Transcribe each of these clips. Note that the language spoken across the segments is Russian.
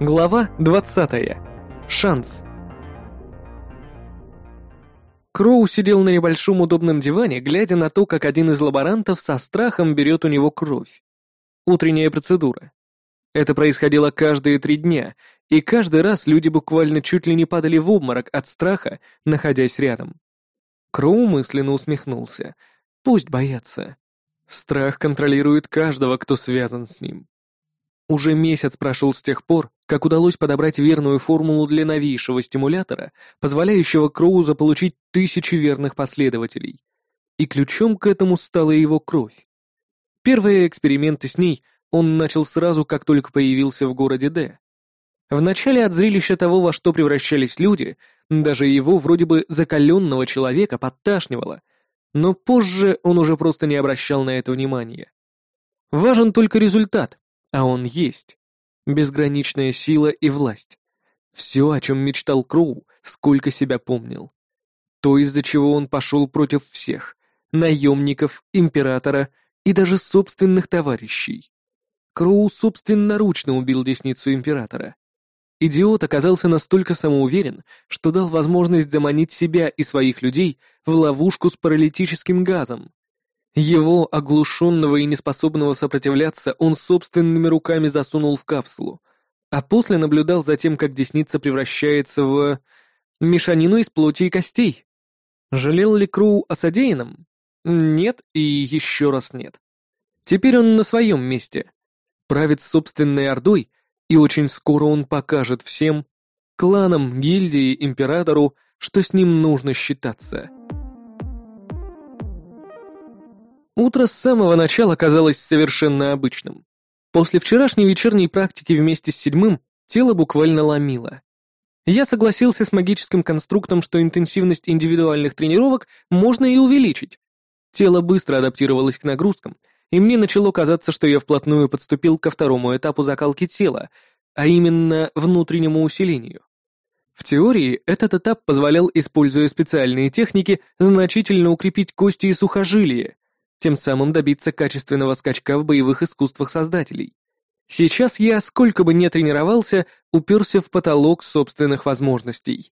Глава 20. Шанс. Кроу сидел на небольшом удобном диване, глядя на то, как один из лаборантов со страхом берет у него кровь. Утренняя процедура. Это происходило каждые три дня, и каждый раз люди буквально чуть ли не падали в обморок от страха, находясь рядом. Кроу мысленно усмехнулся. Пусть боятся. Страх контролирует каждого, кто связан с ним. Уже месяц прошел с тех пор, как удалось подобрать верную формулу для новейшего стимулятора, позволяющего Кроу заполучить тысячи верных последователей. И ключом к этому стала его кровь. Первые эксперименты с ней он начал сразу, как только появился в городе Д. Вначале от зрелища того, во что превращались люди, даже его вроде бы закаленного человека подташнивало, но позже он уже просто не обращал на это внимания. Важен только результат, а он есть. Безграничная сила и власть. Все, о чем мечтал Кроу, сколько себя помнил. То, из-за чего он пошел против всех. Наемников, императора и даже собственных товарищей. Кроу собственноручно убил десницу императора. Идиот оказался настолько самоуверен, что дал возможность заманить себя и своих людей в ловушку с паралитическим газом. Его, оглушенного и неспособного сопротивляться, он собственными руками засунул в капсулу, а после наблюдал за тем, как десница превращается в... мешанину из плоти и костей. Жалел ли Кроу о содеянном? Нет и еще раз нет. Теперь он на своем месте. Правит собственной ордой, и очень скоро он покажет всем, кланам, гильдии, императору, что с ним нужно считаться. Утро с самого начала казалось совершенно обычным. После вчерашней вечерней практики вместе с седьмым тело буквально ломило. Я согласился с магическим конструктом, что интенсивность индивидуальных тренировок можно и увеличить. Тело быстро адаптировалось к нагрузкам, и мне начало казаться, что я вплотную подступил ко второму этапу закалки тела, а именно внутреннему усилению. В теории этот этап позволял, используя специальные техники, значительно укрепить кости и сухожилия, тем самым добиться качественного скачка в боевых искусствах создателей. Сейчас я, сколько бы ни тренировался, уперся в потолок собственных возможностей.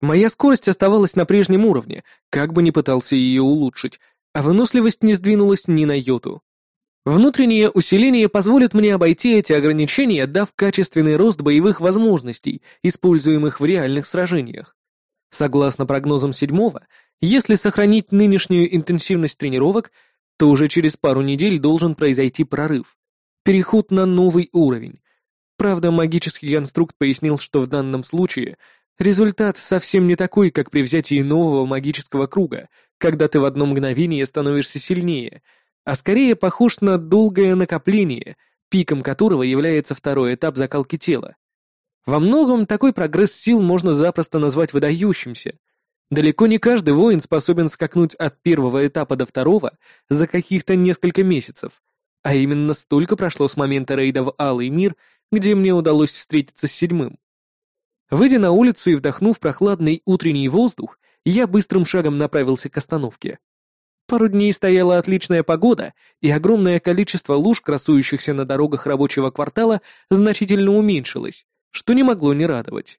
Моя скорость оставалась на прежнем уровне, как бы ни пытался ее улучшить, а выносливость не сдвинулась ни на йоту. Внутреннее усиление позволит мне обойти эти ограничения, дав качественный рост боевых возможностей, используемых в реальных сражениях. Согласно прогнозам седьмого, если сохранить нынешнюю интенсивность тренировок, то уже через пару недель должен произойти прорыв. Переход на новый уровень. Правда, магический конструкт пояснил, что в данном случае результат совсем не такой, как при взятии нового магического круга, когда ты в одно мгновение становишься сильнее, а скорее похож на долгое накопление, пиком которого является второй этап закалки тела. Во многом такой прогресс сил можно запросто назвать выдающимся — Далеко не каждый воин способен скакнуть от первого этапа до второго за каких-то несколько месяцев, а именно столько прошло с момента рейда в Алый мир, где мне удалось встретиться с седьмым. Выйдя на улицу и вдохнув прохладный утренний воздух, я быстрым шагом направился к остановке. Пару дней стояла отличная погода, и огромное количество луж, красующихся на дорогах рабочего квартала, значительно уменьшилось, что не могло не радовать.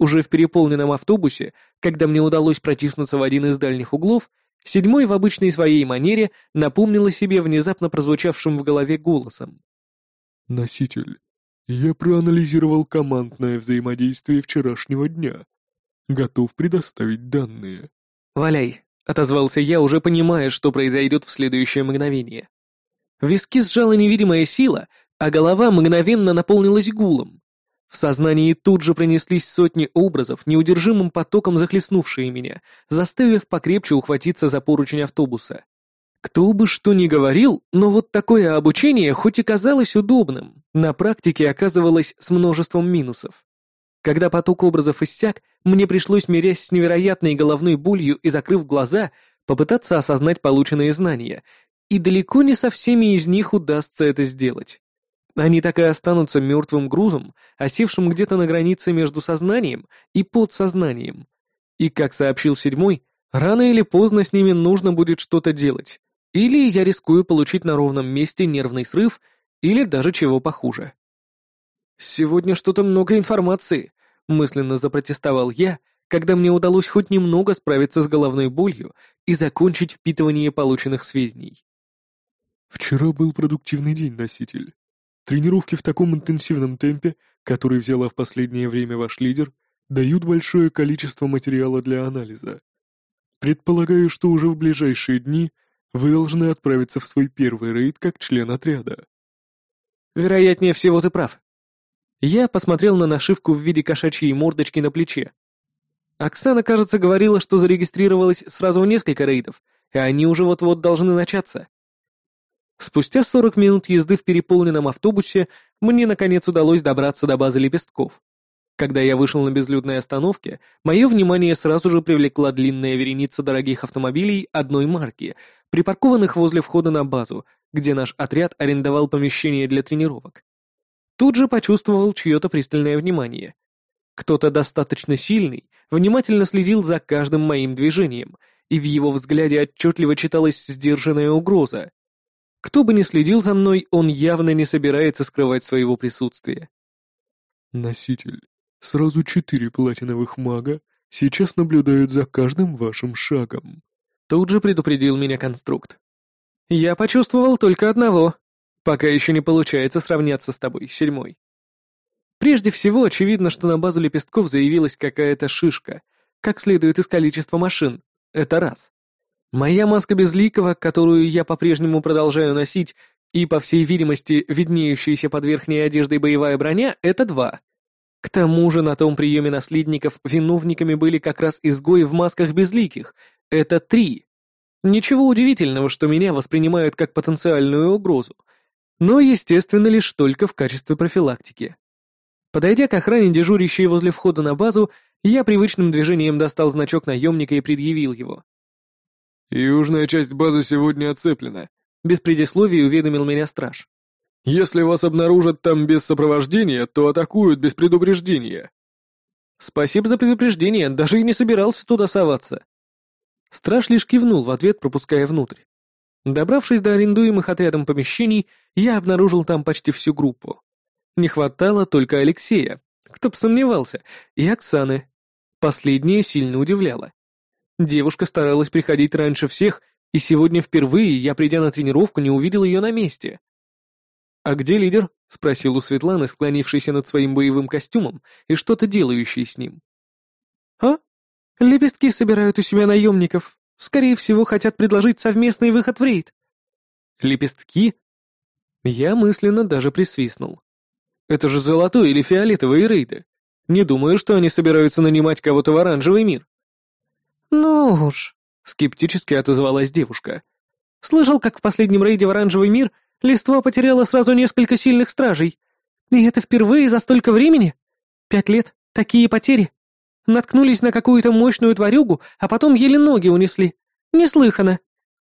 Уже в переполненном автобусе, когда мне удалось протиснуться в один из дальних углов, седьмой в обычной своей манере напомнил о себе внезапно прозвучавшим в голове голосом. «Носитель, я проанализировал командное взаимодействие вчерашнего дня. Готов предоставить данные». «Валяй», — отозвался я, уже понимая, что произойдет в следующее мгновение. Виски сжала невидимая сила, а голова мгновенно наполнилась гулом. В сознании тут же принеслись сотни образов, неудержимым потоком захлестнувшие меня, заставив покрепче ухватиться за поручень автобуса. Кто бы что ни говорил, но вот такое обучение, хоть и казалось удобным, на практике оказывалось с множеством минусов. Когда поток образов иссяк, мне пришлось, мирясь с невероятной головной болью и закрыв глаза, попытаться осознать полученные знания, и далеко не со всеми из них удастся это сделать. Они так и останутся мертвым грузом, осевшим где-то на границе между сознанием и подсознанием. И, как сообщил седьмой, рано или поздно с ними нужно будет что-то делать. Или я рискую получить на ровном месте нервный срыв, или даже чего похуже. «Сегодня что-то много информации», — мысленно запротестовал я, когда мне удалось хоть немного справиться с головной болью и закончить впитывание полученных сведений. Вчера был продуктивный день, носитель. Тренировки в таком интенсивном темпе, который взяла в последнее время ваш лидер, дают большое количество материала для анализа. Предполагаю, что уже в ближайшие дни вы должны отправиться в свой первый рейд как член отряда. Вероятнее всего ты прав. Я посмотрел на нашивку в виде кошачьей мордочки на плече. Оксана, кажется, говорила, что зарегистрировалась сразу несколько рейдов, и они уже вот-вот должны начаться. Спустя 40 минут езды в переполненном автобусе мне, наконец, удалось добраться до базы лепестков. Когда я вышел на безлюдной остановке, мое внимание сразу же привлекла длинная вереница дорогих автомобилей одной марки, припаркованных возле входа на базу, где наш отряд арендовал помещение для тренировок. Тут же почувствовал чье-то пристальное внимание. Кто-то достаточно сильный внимательно следил за каждым моим движением, и в его взгляде отчетливо читалась сдержанная угроза. Кто бы ни следил за мной, он явно не собирается скрывать своего присутствия. «Носитель, Сразу четыре платиновых мага сейчас наблюдают за каждым вашим шагом. Тут же предупредил меня конструкт. Я почувствовал только одного. Пока еще не получается сравняться с тобой, седьмой. Прежде всего, очевидно, что на базу лепестков заявилась какая-то шишка, как следует из количества машин. Это раз. Моя маска безликого, которую я по-прежнему продолжаю носить, и, по всей видимости, виднеющаяся под верхней одеждой боевая броня — это два. К тому же на том приеме наследников виновниками были как раз изгои в масках безликих. Это три. Ничего удивительного, что меня воспринимают как потенциальную угрозу. Но, естественно, лишь только в качестве профилактики. Подойдя к охране, дежурящей возле входа на базу, я привычным движением достал значок наемника и предъявил его. «Южная часть базы сегодня оцеплена», — без предисловий уведомил меня страж. Если вас обнаружат там без сопровождения, то атакуют без предупреждения». «Спасибо за предупреждение, даже и не собирался туда соваться». Страж лишь кивнул в ответ, пропуская внутрь. Добравшись до арендуемых отрядом помещений, я обнаружил там почти всю группу. Не хватало только Алексея, кто б сомневался, и Оксаны. Последнее сильно удивляло. Девушка старалась приходить раньше всех, и сегодня впервые я, придя на тренировку, не увидел ее на месте. «А где лидер?» — спросил у Светланы, склонившейся над своим боевым костюмом и что-то делающей с ним. «А? Лепестки собирают у себя наемников. Скорее всего, хотят предложить совместный выход в рейд». «Лепестки?» Я мысленно даже присвистнул. «Это же золотой или фиолетовые рейды. Не думаю, что они собираются нанимать кого-то в оранжевый мир». «Ну уж», — скептически отозвалась девушка. «Слышал, как в последнем рейде в оранжевый мир Листва потеряла сразу несколько сильных стражей. И это впервые за столько времени? Пять лет, такие потери. Наткнулись на какую-то мощную тварюгу, а потом еле ноги унесли. Неслыханно.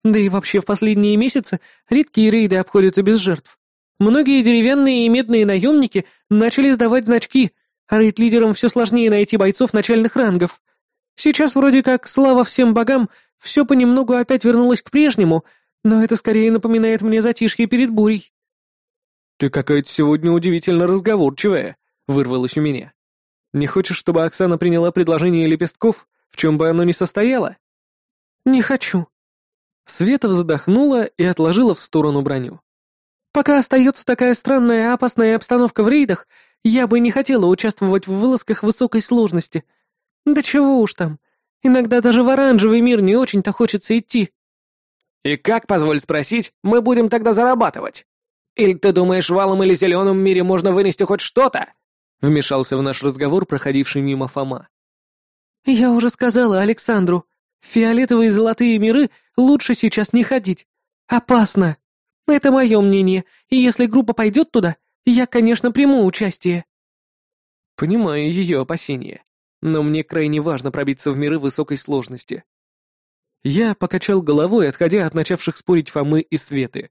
Да и вообще в последние месяцы редкие рейды обходятся без жертв. Многие деревянные и медные наемники начали сдавать значки, а рейд-лидерам все сложнее найти бойцов начальных рангов. Сейчас вроде как, слава всем богам, все понемногу опять вернулось к прежнему, но это скорее напоминает мне затишье перед бурей». «Ты какая-то сегодня удивительно разговорчивая», — вырвалось у меня. «Не хочешь, чтобы Оксана приняла предложение лепестков, в чем бы оно ни состояло?» «Не хочу». Света задохнула и отложила в сторону броню. «Пока остается такая странная опасная обстановка в рейдах, я бы не хотела участвовать в вылазках высокой сложности. Да чего уж там, иногда даже в оранжевый мир не очень-то хочется идти». «И как, позволь спросить, мы будем тогда зарабатывать? Или ты думаешь, в алом или зеленом мире можно вынести хоть что-то?» Вмешался в наш разговор проходивший мимо Фома. «Я уже сказала Александру, в фиолетовые золотые миры лучше сейчас не ходить. Опасно. Это мое мнение, и если группа пойдет туда, я, конечно, приму участие». Понимаю ее опасения, но мне крайне важно пробиться в миры высокой сложности. Я покачал головой, отходя от начавших спорить Фомы и Светы.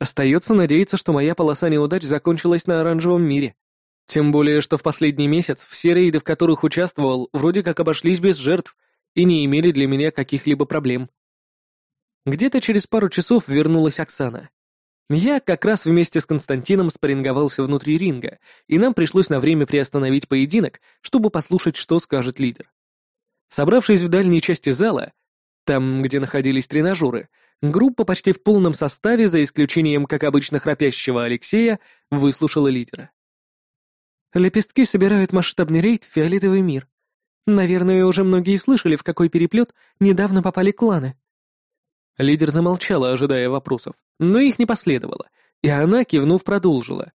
Остается надеяться, что моя полоса неудач закончилась на оранжевом мире. Тем более, что в последний месяц все рейды, в которых участвовал, вроде как обошлись без жертв и не имели для меня каких-либо проблем. Где-то через пару часов вернулась Оксана. Я как раз вместе с Константином спарринговался внутри ринга, и нам пришлось на время приостановить поединок, чтобы послушать, что скажет лидер. Собравшись в дальней части зала, там, где находились тренажеры, группа почти в полном составе, за исключением, как обычно, храпящего Алексея, выслушала лидера. Лепестки собирают масштабный рейд в фиолетовый мир. Наверное, уже многие слышали, в какой переплет недавно попали кланы. Лидер замолчала, ожидая вопросов, но их не последовало, и она, кивнув, продолжила.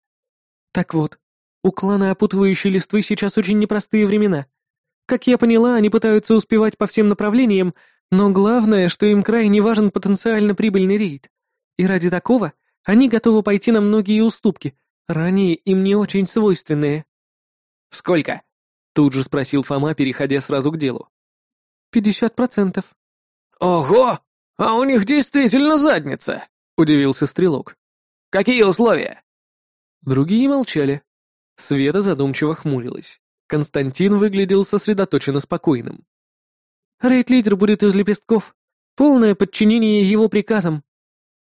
Так вот, у клана опутывающей листвы сейчас очень непростые времена. Как я поняла, они пытаются успевать по всем направлениям, но главное, что им крайне важен потенциально прибыльный рейд. И ради такого они готовы пойти на многие уступки, ранее им не очень свойственные. «Сколько?» — тут же спросил Фома, переходя сразу к делу. «Пятьдесят процентов». «Ого! А у них действительно задница!» — удивился Стрелок. «Какие условия?» Другие молчали. Света задумчиво хмурилась. Константин выглядел сосредоточенно спокойным. «Рейд-лидер будет из лепестков. Полное подчинение его приказам».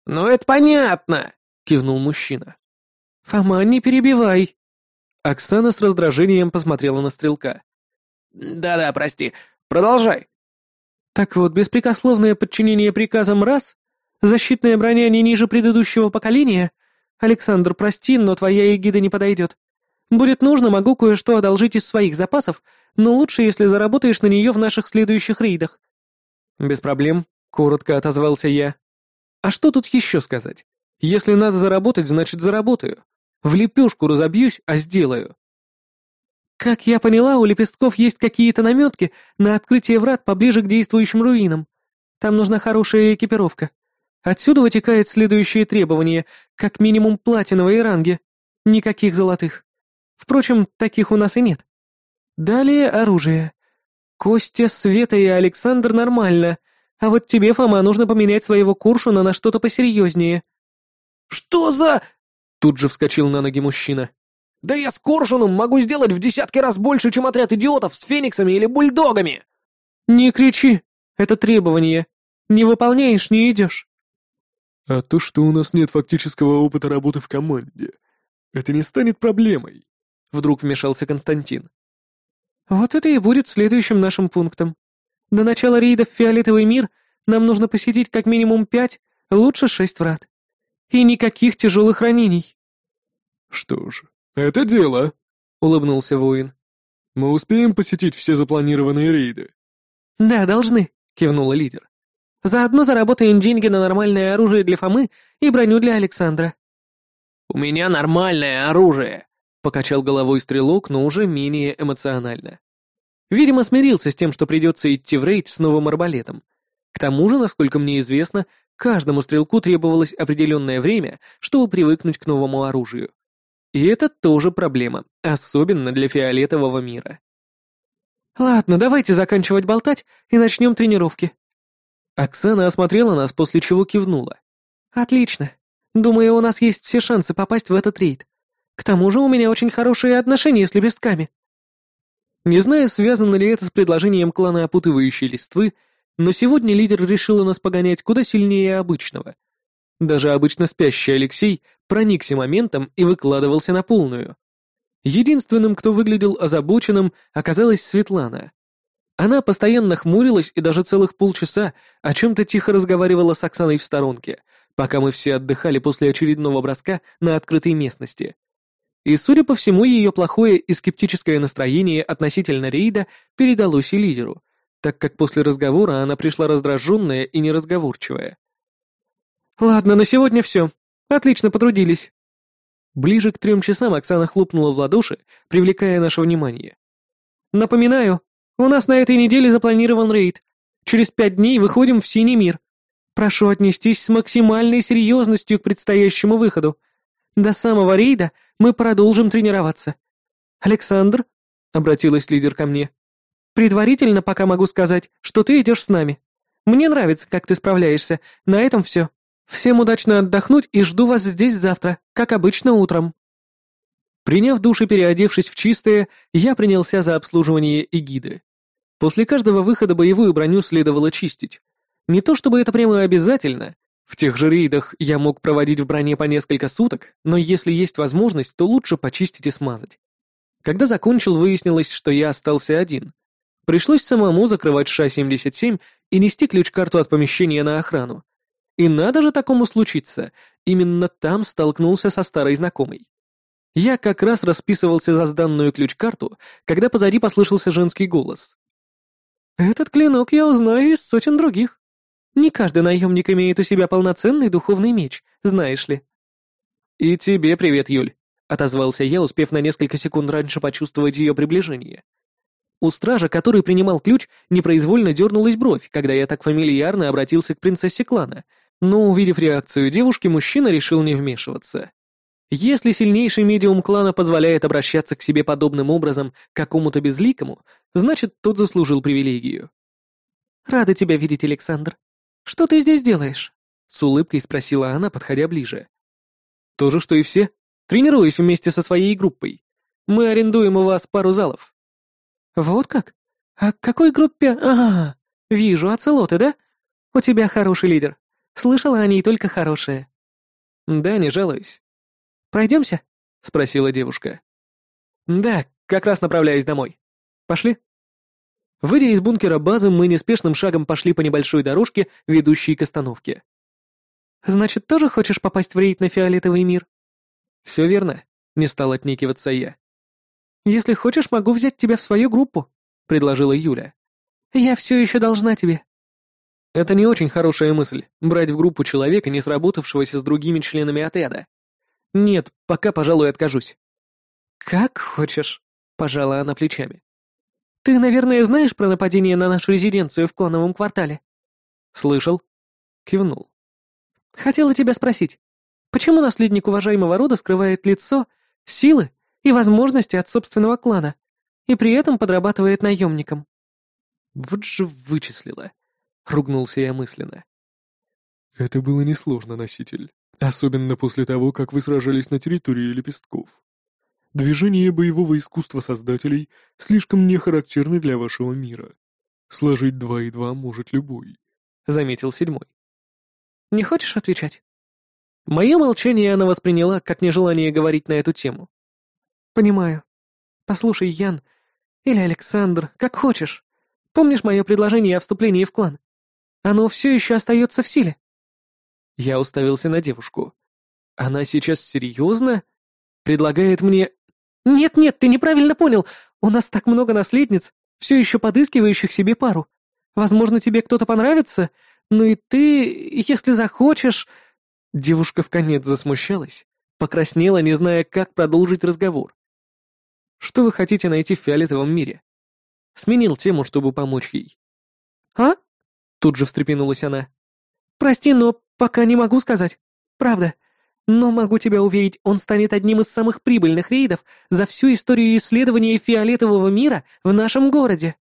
«Ну это понятно!» — кивнул мужчина. «Фома, не перебивай!» Оксана с раздражением посмотрела на стрелка. «Да-да, прости. Продолжай». Так вот, беспрекословное подчинение приказам раз, защитная броня не ниже предыдущего поколения. Александр, прости, но твоя эгида не подойдет. Будет нужно, могу кое-что одолжить из своих запасов, но лучше, если заработаешь на нее в наших следующих рейдах». «Без проблем», — коротко отозвался я. «А что тут еще сказать? Если надо заработать, значит заработаю. В лепешку разобьюсь, а сделаю. «Как я поняла, у лепестков есть какие-то наметки на открытие врат поближе к действующим руинам. Там нужна хорошая экипировка. Отсюда вытекает следующее требование, как минимум платиновые ранги. Никаких золотых. Впрочем, таких у нас и нет. Далее оружие. Костя, Света и Александр нормально, а вот тебе, Фома, нужно поменять своего куршуна на что-то посерьезнее». «Что за...» Тут же вскочил на ноги мужчина. Да я с Коршуном могу сделать в десятки раз больше, чем отряд идиотов с фениксами или бульдогами!» «Не кричи! Это требование. Не выполняешь, не идешь». «А то, что у нас нет фактического опыта работы в команде, это не станет проблемой», — вдруг вмешался Константин. «Вот это и будет следующим нашим пунктом. До начала рейда в Фиолетовый мир нам нужно посетить как минимум пять, лучше шесть врат. И никаких тяжелых ранений». «Что ж, «Это дело», — улыбнулся воин. «Мы успеем посетить все запланированные рейды?» «Да, должны», — кивнула лидер. «Заодно заработаем деньги на нормальное оружие для Фомы и броню для Александра». «У меня нормальное оружие», — покачал головой стрелок, но уже менее эмоционально. Видимо, смирился с тем, что придется идти в рейд с новым арбалетом. К тому же, насколько мне известно, каждому стрелку требовалось определенное время, чтобы привыкнуть к новому оружию. И это тоже проблема, особенно для фиолетового мира. «Ладно, давайте заканчивать болтать и начнем тренировки». Оксана осмотрела нас, после чего кивнула. «Отлично. Думаю, у нас есть все шансы попасть в этот рейд. К тому же у меня очень хорошие отношения с лепестками». Не знаю, связано ли это с предложением клана опутывающей листвы, но сегодня лидер решила нас погонять куда сильнее обычного. Даже обычно спящий Алексей проникся моментом и выкладывался на полную. Единственным, кто выглядел озабоченным, оказалась Светлана. Она постоянно хмурилась и даже целых полчаса о чем-то тихо разговаривала с Оксаной в сторонке, пока мы все отдыхали после очередного броска на открытой местности. И, судя по всему, ее плохое и скептическое настроение относительно рейда передалось и лидеру, так как после разговора она пришла раздраженная и неразговорчивая. «Ладно, на сегодня все. Отлично потрудились». Ближе к трем часам Оксана хлопнула в ладоши, привлекая наше внимание. «Напоминаю, у нас на этой неделе запланирован рейд. Через пять дней выходим в Синий мир. Прошу отнестись с максимальной серьезностью к предстоящему выходу. До самого рейда мы продолжим тренироваться. Александр, — обратилась лидер ко мне, — предварительно пока могу сказать, что ты идешь с нами. Мне нравится, как ты справляешься. На этом все. Всем удачно отдохнуть и жду вас здесь завтра, как обычно утром». Приняв душ и переодевшись в чистое, я принялся за обслуживание эгиды. После каждого выхода боевую броню следовало чистить. Не то чтобы это прямо обязательно, В тех же рейдах я мог проводить в броне по несколько суток, но если есть возможность, то лучше почистить и смазать. Когда закончил, выяснилось, что я остался один. Пришлось самому закрывать ША-77 и нести ключ-карту от помещения на охрану. И надо же такому случиться, именно там столкнулся со старой знакомой. Я как раз расписывался за сданную ключ-карту, когда позади послышался женский голос. «Этот клинок я узнаю из сотен других. Не каждый наемник имеет у себя полноценный духовный меч, знаешь ли». «И тебе привет, Юль», — отозвался я, успев на несколько секунд раньше почувствовать ее приближение. У стража, который принимал ключ, непроизвольно дернулась бровь, когда я так фамильярно обратился к принцессе клана, но, увидев реакцию девушки, мужчина решил не вмешиваться. Если сильнейший медиум клана позволяет обращаться к себе подобным образом какому-то безликому, значит, тот заслужил привилегию. «Рада тебя видеть, Александр. Что ты здесь делаешь?» — с улыбкой спросила она, подходя ближе. «То же, что и все. Тренируюсь вместе со своей группой. Мы арендуем у вас пару залов». «Вот как? А к какой группе? Ага, вижу, оцелоты, да? У тебя хороший лидер. Слышала о ней только хорошее». «Да, не жалуюсь. Пройдемся?» — спросила девушка. «Да, как раз направляюсь домой. Пошли?» Выйдя из бункера базы, мы неспешным шагом пошли по небольшой дорожке, ведущей к остановке. «Значит, тоже хочешь попасть в рейд на фиолетовый мир?» «Все верно», — не стал отнекиваться я. «Если хочешь, могу взять тебя в свою группу», — предложила Юля. «Я все еще должна тебе». Это не очень хорошая мысль — брать в группу человека, не сработавшегося с другими членами отряда. Нет, пока, пожалуй, откажусь. «Как хочешь», — пожала она плечами. «Ты, наверное, знаешь про нападение на нашу резиденцию в клановом квартале?» «Слышал». Кивнул. «Хотела тебя спросить, почему наследник уважаемого рода скрывает лицо, силы и возможности от собственного клана, и при этом подрабатывает наемником. Вот же вычислила. Ругнулся я мысленно. Это было несложно, носитель. Особенно после того, как вы сражались на территории лепестков. Движения боевого искусства создателей слишком не характерны для вашего мира. Сложить два и два может любой. Заметил седьмой. Не хочешь отвечать? Мое молчание она восприняла как нежелание говорить на эту тему. «Понимаю. Послушай, Ян, или Александр, как хочешь. Помнишь мое предложение о вступлении в клан? Оно все еще остается в силе?» Я уставился на девушку. «Она сейчас серьезно? Предлагает мне...» «Нет-нет, ты неправильно понял. У нас так много наследниц, все еще подыскивающих себе пару. Возможно, тебе кто-то понравится, ну и ты, если захочешь...» Девушка в конец засмущалась, покраснела, не зная, как продолжить разговор. Что вы хотите найти в фиолетовом мире?» Сменил тему, чтобы помочь ей. «А?» Тут же встрепенулась она. «Прости, но пока не могу сказать. Правда. Но могу тебя уверить, он станет одним из самых прибыльных рейдов за всю историю исследования фиолетового мира в нашем городе».